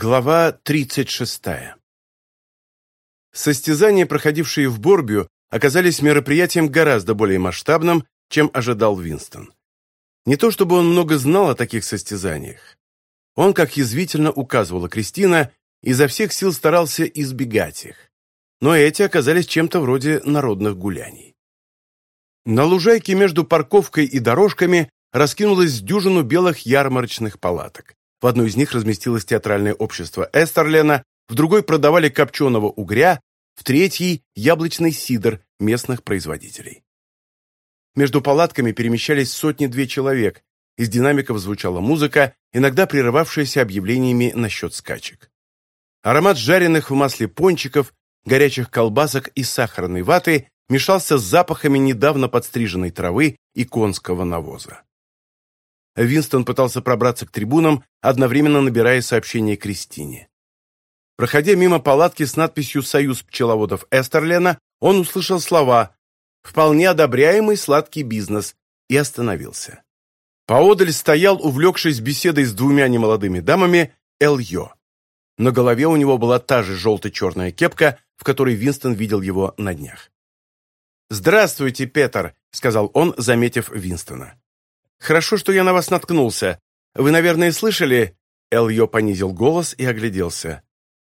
Глава 36. Состязания, проходившие в Борбию, оказались мероприятием гораздо более масштабным, чем ожидал Винстон. Не то чтобы он много знал о таких состязаниях. Он, как язвительно указывала Кристина, изо всех сил старался избегать их. Но эти оказались чем-то вроде народных гуляний. На лужайке между парковкой и дорожками раскинулась дюжину белых ярмарочных палаток. В одной из них разместилось театральное общество Эстерлена, в другой продавали копченого угря, в третьей – яблочный сидр местных производителей. Между палатками перемещались сотни-две человек, из динамиков звучала музыка, иногда прерывавшаяся объявлениями насчет скачек. Аромат жареных в масле пончиков, горячих колбасок и сахарной ваты мешался с запахами недавно подстриженной травы и конского навоза. Винстон пытался пробраться к трибунам, одновременно набирая сообщение Кристине. Проходя мимо палатки с надписью «Союз пчеловодов Эстерлена», он услышал слова «Вполне одобряемый сладкий бизнес» и остановился. Поодаль стоял, увлекшись беседой с двумя немолодыми дамами, Эльё. На голове у него была та же желто-черная кепка, в которой Винстон видел его на днях. «Здравствуйте, Петер», — сказал он, заметив Винстона. Хорошо, что я на вас наткнулся. Вы, наверное, слышали...» Эльё понизил голос и огляделся.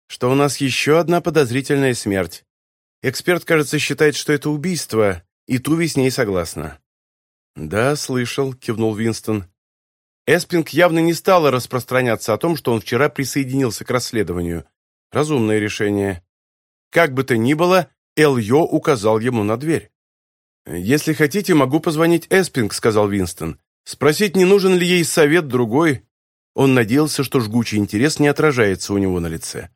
«Что у нас еще одна подозрительная смерть. Эксперт, кажется, считает, что это убийство, и Туви с ней согласна». «Да, слышал», — кивнул Винстон. Эспинг явно не стала распространяться о том, что он вчера присоединился к расследованию. Разумное решение. Как бы то ни было, Эльё указал ему на дверь. «Если хотите, могу позвонить Эспинг», — сказал Винстон. Спросить, не нужен ли ей совет другой. Он надеялся, что жгучий интерес не отражается у него на лице.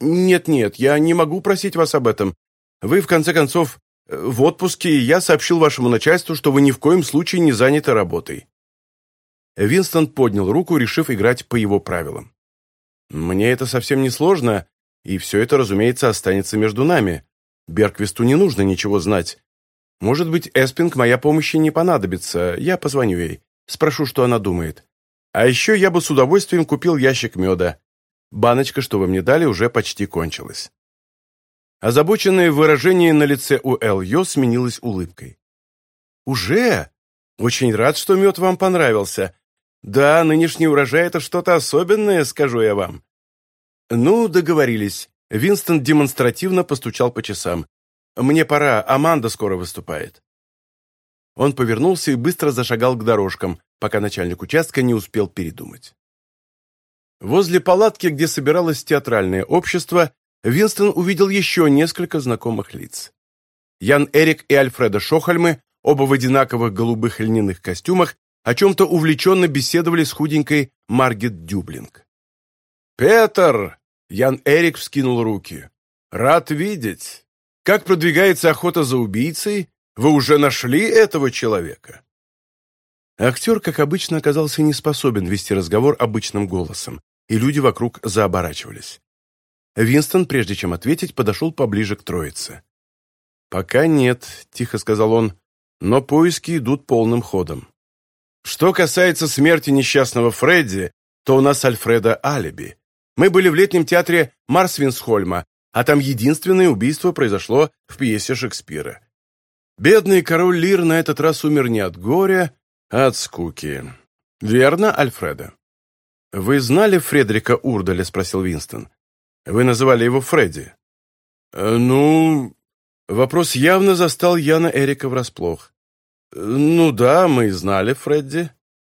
«Нет-нет, я не могу просить вас об этом. Вы, в конце концов, э, в отпуске, и я сообщил вашему начальству, что вы ни в коем случае не заняты работой». Винстон поднял руку, решив играть по его правилам. «Мне это совсем не сложно, и все это, разумеется, останется между нами. Берквисту не нужно ничего знать. Может быть, Эспинг моя помощи не понадобится, я позвоню ей, спрошу, что она думает. А еще я бы с удовольствием купил ящик меда. Баночка, что вы мне дали, уже почти кончилась». Озабоченное выражение на лице у Эл Йо сменилось улыбкой. «Уже? Очень рад, что мед вам понравился. Да, нынешний урожай — это что-то особенное, скажу я вам». «Ну, договорились». Винстон демонстративно постучал по часам. мне пора, Аманда скоро выступает». Он повернулся и быстро зашагал к дорожкам, пока начальник участка не успел передумать. Возле палатки, где собиралось театральное общество, Винстон увидел еще несколько знакомых лиц. Ян Эрик и Альфреда Шохальмы, оба в одинаковых голубых льняных костюмах, о чем-то увлеченно беседовали с худенькой Маргет Дюблинг. «Петер!» — Ян Эрик вскинул руки. «Рад видеть!» как продвигается охота за убийцей? Вы уже нашли этого человека?» Актер, как обычно, оказался не способен вести разговор обычным голосом, и люди вокруг заоборачивались. Винстон, прежде чем ответить, подошел поближе к троице. «Пока нет», — тихо сказал он, — «но поиски идут полным ходом. Что касается смерти несчастного Фредди, то у нас Альфреда алиби. Мы были в летнем театре Марсвинсхольма, а там единственное убийство произошло в пьесе Шекспира. Бедный король Лир на этот раз умер не от горя, а от скуки. Верно, Альфреда? «Вы знали Фредерика Урдаля?» – спросил Винстон. «Вы называли его Фредди». «Э, «Ну...» Вопрос явно застал Яна Эрика врасплох. «Ну да, мы знали Фредди.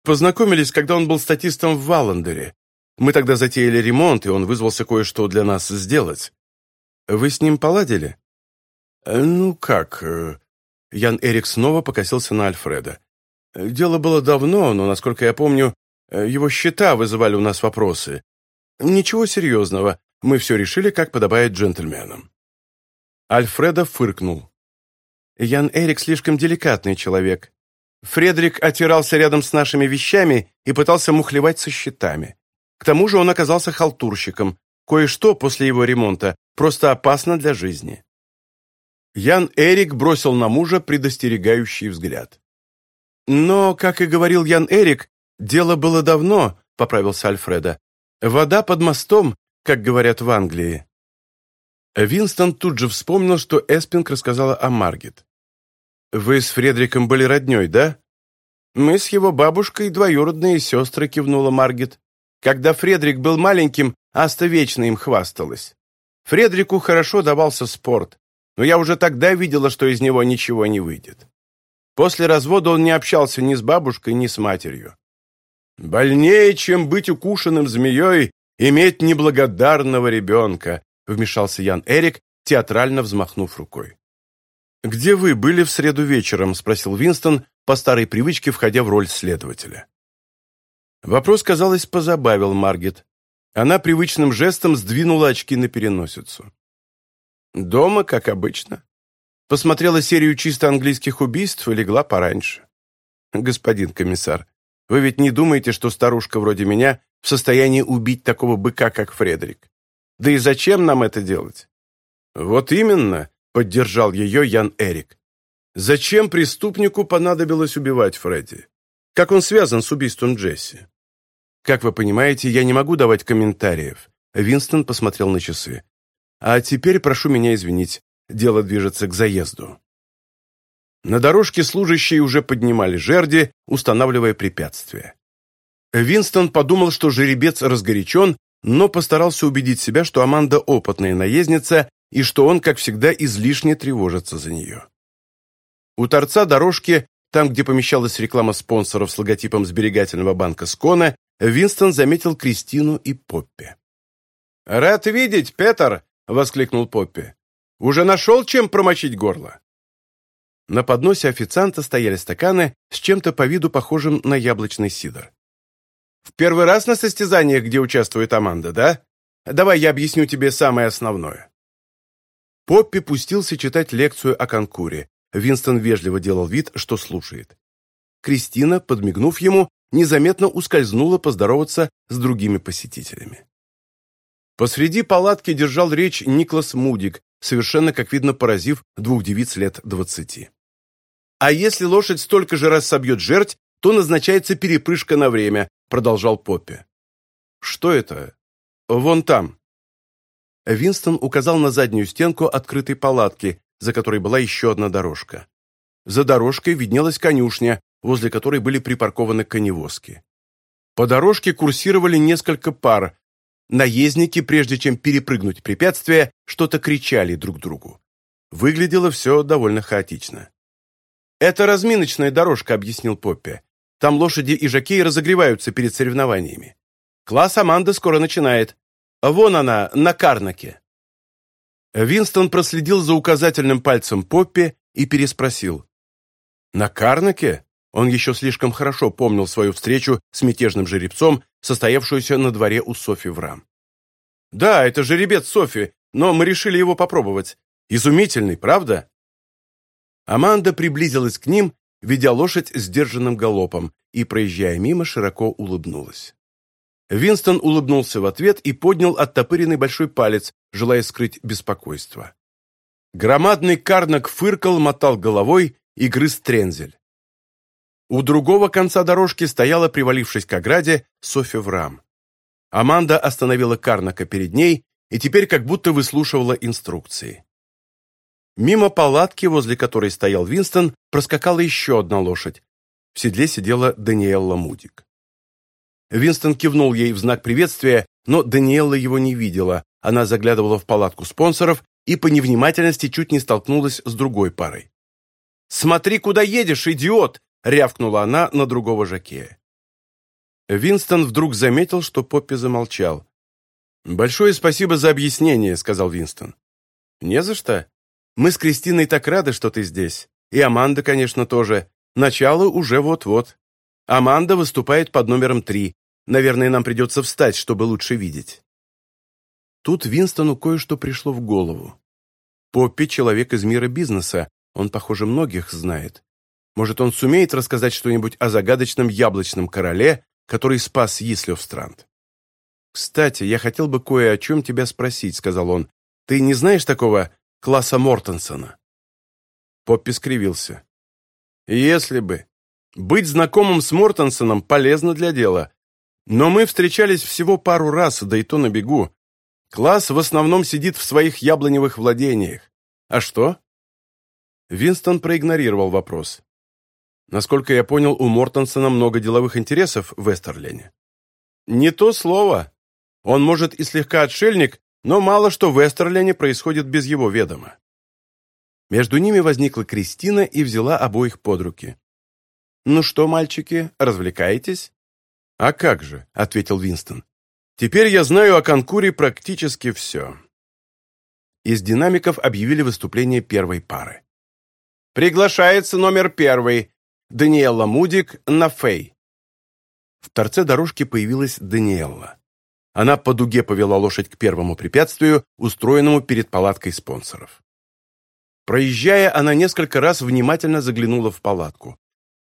Познакомились, когда он был статистом в Валандере. Мы тогда затеяли ремонт, и он вызвался кое-что для нас сделать. Вы с ним поладили?» э, «Ну как?» э, Ян Эрик снова покосился на Альфреда. «Дело было давно, но, насколько я помню, э, его счета вызывали у нас вопросы. Ничего серьезного, мы все решили, как подобает джентльменам». Альфреда фыркнул. «Ян Эрик слишком деликатный человек. Фредерик отирался рядом с нашими вещами и пытался мухлевать со счетами. К тому же он оказался халтурщиком, кое-что после его ремонта просто опасно для жизни. Ян Эрик бросил на мужа предостерегающий взгляд. «Но, как и говорил Ян Эрик, дело было давно», — поправился Альфреда. «Вода под мостом, как говорят в Англии». Винстон тут же вспомнил, что Эспинг рассказала о Маргет. «Вы с Фредериком были роднёй, да?» «Мы с его бабушкой двоюродные сестры», — кивнула Маргет. «Когда Фредерик был маленьким, Аста вечно им хвасталась. Фредрику хорошо давался спорт, но я уже тогда видела, что из него ничего не выйдет. После развода он не общался ни с бабушкой, ни с матерью. «Больнее, чем быть укушенным змеей, иметь неблагодарного ребенка», вмешался Ян Эрик, театрально взмахнув рукой. «Где вы были в среду вечером?» – спросил Винстон, по старой привычке входя в роль следователя. Вопрос, казалось, позабавил Маргет. Она привычным жестом сдвинула очки на переносицу. Дома, как обычно. Посмотрела серию чисто английских убийств и легла пораньше. Господин комиссар, вы ведь не думаете, что старушка вроде меня в состоянии убить такого быка, как Фредерик? Да и зачем нам это делать? Вот именно, поддержал ее Ян Эрик. Зачем преступнику понадобилось убивать Фредди? Как он связан с убийством Джесси? Как вы понимаете, я не могу давать комментариев. Винстон посмотрел на часы. А теперь прошу меня извинить. Дело движется к заезду. На дорожке служащие уже поднимали жерди, устанавливая препятствия. Винстон подумал, что жеребец разгорячен, но постарался убедить себя, что Аманда опытная наездница и что он, как всегда, излишне тревожится за нее. У торца дорожки, там, где помещалась реклама спонсоров с логотипом сберегательного банка Скона, Винстон заметил Кристину и Поппи. «Рад видеть, Петер!» — воскликнул Поппи. «Уже нашел, чем промочить горло?» На подносе официанта стояли стаканы с чем-то по виду похожим на яблочный сидр. «В первый раз на состязаниях, где участвует Аманда, да? Давай я объясню тебе самое основное». Поппи пустился читать лекцию о конкуре. Винстон вежливо делал вид, что слушает. Кристина, подмигнув ему, незаметно ускользнула, поздороваться с другими посетителями. Посреди палатки держал речь Никлас Мудик, совершенно, как видно, поразив двух девиц лет двадцати. «А если лошадь столько же раз собьет жерть, то назначается перепрыжка на время», продолжал Поппи. «Что это?» «Вон там». Винстон указал на заднюю стенку открытой палатки, за которой была еще одна дорожка. За дорожкой виднелась конюшня, возле которой были припаркованы коневозки. По дорожке курсировали несколько пар. Наездники, прежде чем перепрыгнуть препятствие, что-то кричали друг другу. Выглядело все довольно хаотично. «Это разминочная дорожка», — объяснил Поппи. «Там лошади и жакеи разогреваются перед соревнованиями. Класс Аманда скоро начинает. Вон она, на Карнаке». Винстон проследил за указательным пальцем Поппи и переспросил. «На Карнаке? Он еще слишком хорошо помнил свою встречу с мятежным жеребцом, состоявшуюся на дворе у Софи Врам. «Да, это жеребец Софи, но мы решили его попробовать. Изумительный, правда?» Аманда приблизилась к ним, ведя лошадь сдержанным галопом, и, проезжая мимо, широко улыбнулась. Винстон улыбнулся в ответ и поднял оттопыренный большой палец, желая скрыть беспокойство. Громадный карнак фыркал, мотал головой и грыз трензель. У другого конца дорожки стояла, привалившись к ограде, Софья Врам. Аманда остановила Карнака перед ней и теперь как будто выслушивала инструкции. Мимо палатки, возле которой стоял Винстон, проскакала еще одна лошадь. В седле сидела Даниэлла Мудик. Винстон кивнул ей в знак приветствия, но Даниэлла его не видела. Она заглядывала в палатку спонсоров и по невнимательности чуть не столкнулась с другой парой. «Смотри, куда едешь, идиот!» — рявкнула она на другого жакея. Винстон вдруг заметил, что Поппи замолчал. «Большое спасибо за объяснение», — сказал Винстон. «Не за что. Мы с Кристиной так рады, что ты здесь. И Аманда, конечно, тоже. Начало уже вот-вот. Аманда выступает под номером три. Наверное, нам придется встать, чтобы лучше видеть». Тут Винстону кое-что пришло в голову. Поппи — человек из мира бизнеса, он, похоже, многих знает. Может, он сумеет рассказать что-нибудь о загадочном яблочном короле, который спас Ислёвстранд? «Кстати, я хотел бы кое о чем тебя спросить», — сказал он. «Ты не знаешь такого класса Мортенсона?» Поппи скривился. «Если бы. Быть знакомым с Мортенсоном полезно для дела. Но мы встречались всего пару раз, да и то на бегу. Класс в основном сидит в своих яблоневых владениях. А что?» Винстон проигнорировал вопрос. Насколько я понял, у Мортонсона много деловых интересов в Вестерлене. Не то слово. Он, может, и слегка отшельник, но мало что в Вестерлене происходит без его ведома. Между ними возникла Кристина и взяла обоих под руки. «Ну что, мальчики, развлекаетесь?» «А как же», — ответил Винстон. «Теперь я знаю о конкуре практически все». Из динамиков объявили выступление первой пары. «Приглашается номер первый. Даниэлла Мудик на Фэй. В торце дорожки появилась Даниэлла. Она по дуге повела лошадь к первому препятствию, устроенному перед палаткой спонсоров. Проезжая, она несколько раз внимательно заглянула в палатку.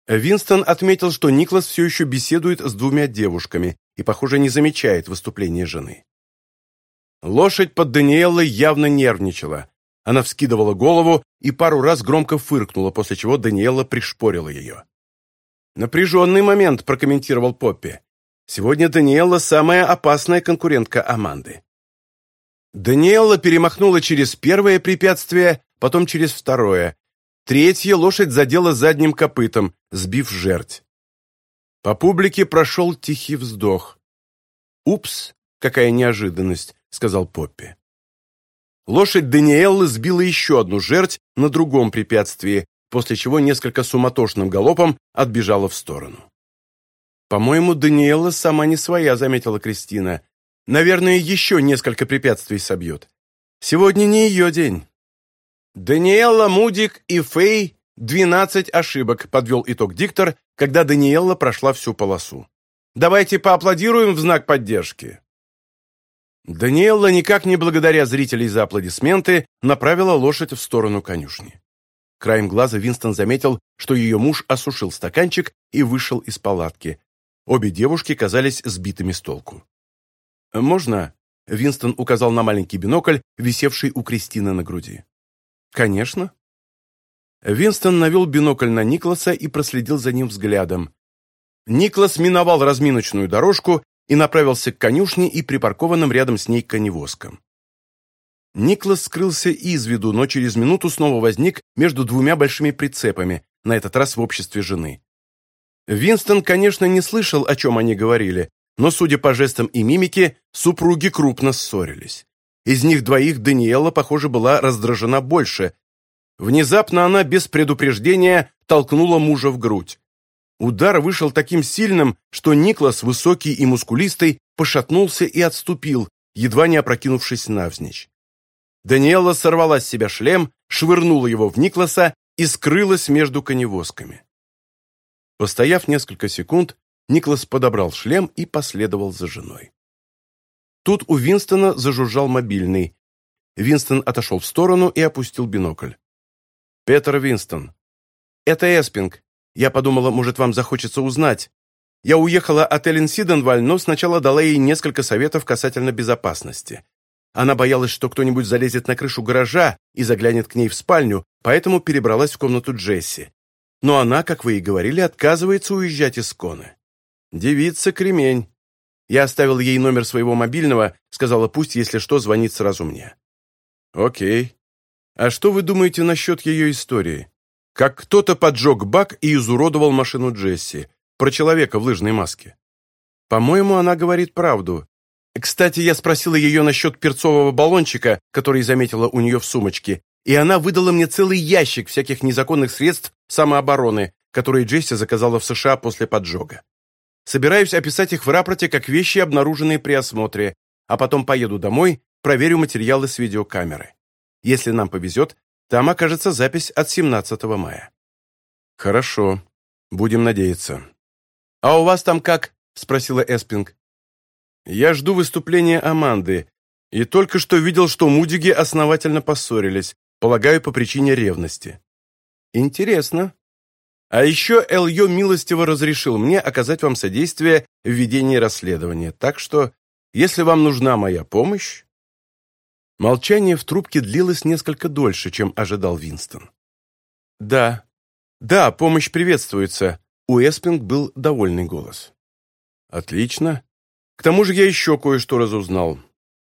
Винстон отметил, что Никлас все еще беседует с двумя девушками и, похоже, не замечает выступления жены. Лошадь под Даниэллой явно нервничала, она вскидывала голову и пару раз громко фыркнула, после чего Даниэла пришпорила ее. «Напряженный момент», — прокомментировал Поппи. «Сегодня Даниэла самая опасная конкурентка Аманды». Даниэла перемахнула через первое препятствие, потом через второе. Третье лошадь задела задним копытом, сбив жерть. По публике прошел тихий вздох. «Упс, какая неожиданность», — сказал Поппи. Лошадь Даниэллы сбила еще одну жерть на другом препятствии, после чего несколько суматошным галопом отбежала в сторону. «По-моему, Даниэлла сама не своя», — заметила Кристина. «Наверное, еще несколько препятствий собьет. Сегодня не ее день». «Даниэлла, Мудик и Фэй — Двенадцать ошибок», — подвел итог диктор, когда Даниэлла прошла всю полосу. «Давайте поаплодируем в знак поддержки». Даниэлла, никак не благодаря зрителей за аплодисменты, направила лошадь в сторону конюшни. Краем глаза Винстон заметил, что ее муж осушил стаканчик и вышел из палатки. Обе девушки казались сбитыми с толку. «Можно?» — Винстон указал на маленький бинокль, висевший у Кристины на груди. «Конечно». Винстон навел бинокль на Никласа и проследил за ним взглядом. Никлас миновал разминочную дорожку и направился к конюшне и припаркованным рядом с ней коневозкам. Никлас скрылся из виду, но через минуту снова возник между двумя большими прицепами, на этот раз в обществе жены. Винстон, конечно, не слышал, о чем они говорили, но, судя по жестам и мимике, супруги крупно ссорились. Из них двоих Даниэла, похоже, была раздражена больше. Внезапно она без предупреждения толкнула мужа в грудь. Удар вышел таким сильным, что Никлас, высокий и мускулистый, пошатнулся и отступил, едва не опрокинувшись навзничь. Даниэла сорвала с себя шлем, швырнула его в Никласа и скрылась между коневозками. Постояв несколько секунд, Никлас подобрал шлем и последовал за женой. Тут у Винстона зажужжал мобильный. Винстон отошел в сторону и опустил бинокль. «Петер Винстон». «Это Эспинг. Я подумала, может, вам захочется узнать. Я уехала от Эллен Сиденваль, но сначала дала ей несколько советов касательно безопасности. Она боялась, что кто-нибудь залезет на крышу гаража и заглянет к ней в спальню, поэтому перебралась в комнату Джесси. Но она, как вы и говорили, отказывается уезжать из Коны. «Девица кремень». Я оставил ей номер своего мобильного, сказала, пусть, если что, звонит сразу мне. «Окей. А что вы думаете насчет ее истории? Как кто-то поджег бак и изуродовал машину Джесси. Про человека в лыжной маске. По-моему, она говорит правду. Кстати, я спросила ее насчет перцового баллончика, который заметила у нее в сумочке, и она выдала мне целый ящик всяких незаконных средств самообороны, которые Джесси заказала в США после поджога. Собираюсь описать их в рапорте как вещи, обнаруженные при осмотре, а потом поеду домой, проверю материалы с видеокамеры. Если нам повезет, там окажется запись от 17 мая. Хорошо. Будем надеяться. А у вас там как? Спросила Эспинг. Я жду выступления Аманды и только что видел, что Мудиги основательно поссорились, полагаю, по причине ревности. Интересно. А еще Эльё милостиво разрешил мне оказать вам содействие в ведении расследования, так что, если вам нужна моя помощь...» Молчание в трубке длилось несколько дольше, чем ожидал Винстон. «Да, да, помощь приветствуется», — у Эспинг был довольный голос. Отлично. К тому же я еще кое-что разузнал.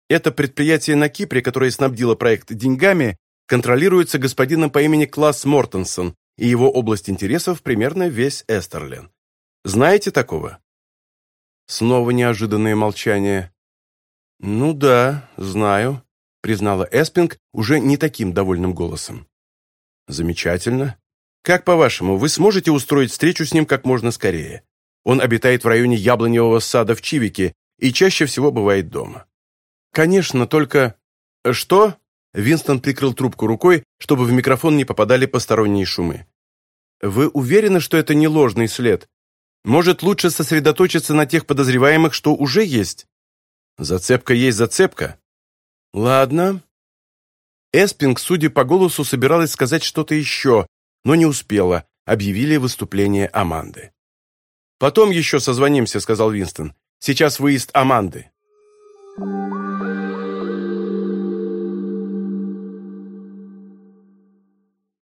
Это предприятие на Кипре, которое снабдило проект деньгами, контролируется господином по имени Класс Мортенсон, и его область интересов примерно весь Эстерлен. Знаете такого? Снова неожиданное молчание. «Ну да, знаю», — признала Эспинг уже не таким довольным голосом. «Замечательно. Как, по-вашему, вы сможете устроить встречу с ним как можно скорее? Он обитает в районе яблоневого сада в Чивике и чаще всего бывает дома». «Конечно, только...» «Что?» Винстон прикрыл трубку рукой, чтобы в микрофон не попадали посторонние шумы. «Вы уверены, что это не ложный след? Может, лучше сосредоточиться на тех подозреваемых, что уже есть?» «Зацепка есть зацепка. «Ладно». Эспинг, судя по голосу, собиралась сказать что-то еще, но не успела. Объявили выступление Аманды. «Потом еще созвонимся», — сказал Винстон. «Сейчас выезд Аманды».